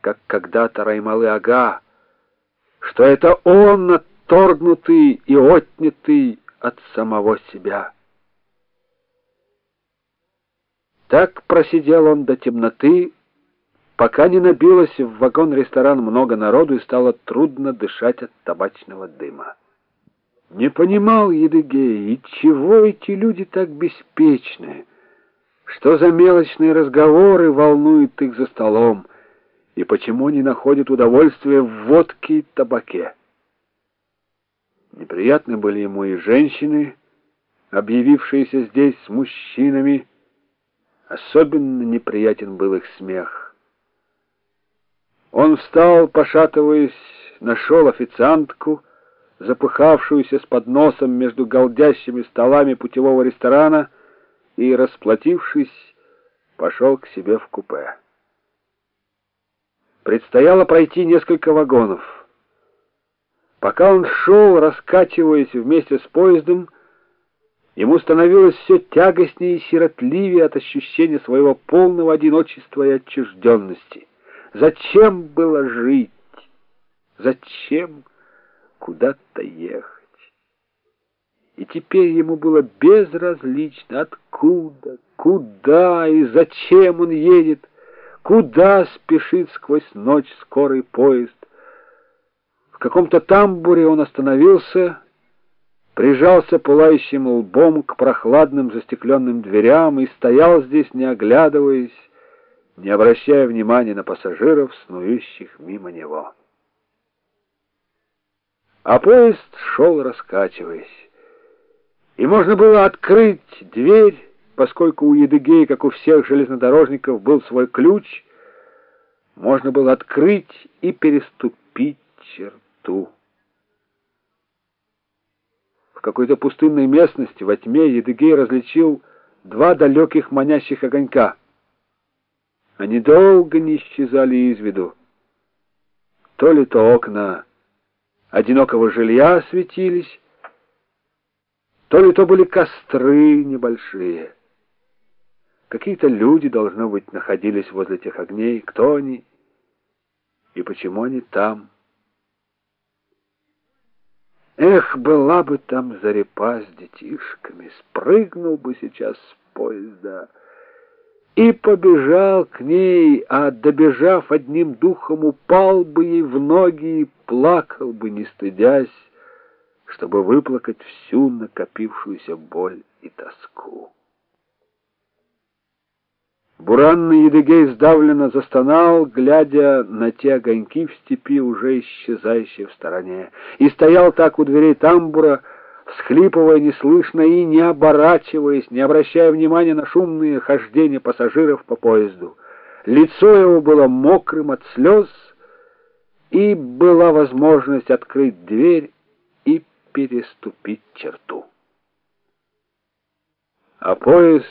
как когда-то Раймалы-ага, что это он отторгнутый и отнятый от самого себя. Так просидел он до темноты, пока не набилось в вагон-ресторан много народу и стало трудно дышать от табачного дыма. Не понимал Едыгей, и чего эти люди так беспечны, что за мелочные разговоры волнуют их за столом, и почему они находят удовольствие в водке и табаке. Неприятны были ему и женщины, объявившиеся здесь с мужчинами, особенно неприятен был их смех. Он встал, пошатываясь, нашел официантку, запыхавшуюся с подносом между голдящими столами путевого ресторана, и, расплатившись, пошел к себе в купе. Предстояло пройти несколько вагонов. Пока он шел, раскачиваясь вместе с поездом, ему становилось все тягостнее и сиротливее от ощущения своего полного одиночества и отчужденности. Зачем было жить? Зачем куда-то ехать. И теперь ему было безразлично, откуда, куда и зачем он едет, куда спешит сквозь ночь скорый поезд. В каком-то тамбуре он остановился, прижался пылающим лбом к прохладным застекленным дверям и стоял здесь, не оглядываясь, не обращая внимания на пассажиров, снующих мимо него. А поезд шел, раскачиваясь. И можно было открыть дверь, поскольку у Едыгея, как у всех железнодорожников, был свой ключ, можно было открыть и переступить черту. В какой-то пустынной местности во тьме Едыгей различил два далеких манящих огонька. Они долго не исчезали из виду. То ли то окна одинокого жилья осветились, то ли то были костры небольшие. Какие-то люди, должно быть, находились возле тех огней. Кто они и почему они там? Эх, была бы там зарепа с детишками, спрыгнул бы сейчас с поезда и побежал к ней, а, добежав одним духом, упал бы ей в ноги и плакал бы, не стыдясь, чтобы выплакать всю накопившуюся боль и тоску. Буранный Едыгей сдавленно застонал, глядя на те огоньки в степи, уже исчезающие в стороне, и стоял так у дверей тамбура, всхлипывая неслышно и не оборачиваясь, не обращая внимания на шумные хождения пассажиров по поезду. Лицо его было мокрым от слез, и была возможность открыть дверь и переступить черту. А поезд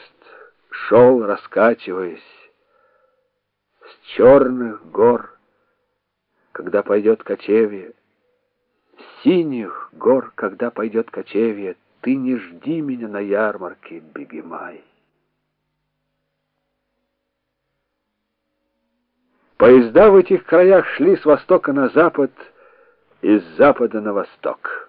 шел, раскачиваясь, с черных гор, когда пойдет кочевье, синих гор, когда пойдет кочевье, ты не жди меня на ярмарке, Бегемай. Поезда в этих краях шли с востока на запад и с запада на восток.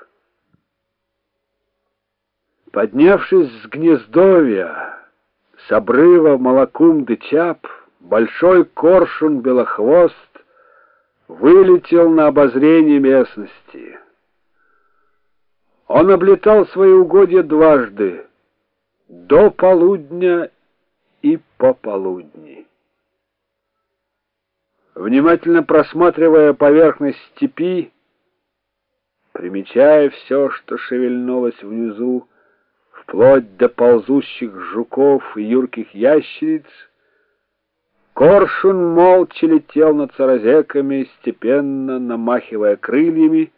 Поднявшись с гнездовья, с обрыва Малакум-де-Чап, большой коршун-белохвост вылетел на обозрение местности — он облетал свои угодья дважды, до полудня и по полудни. Внимательно просматривая поверхность степи, примечая все, что шевельнулось внизу, вплоть до ползущих жуков и юрких ящериц, Коршун молча летел над саразеками, степенно намахивая крыльями,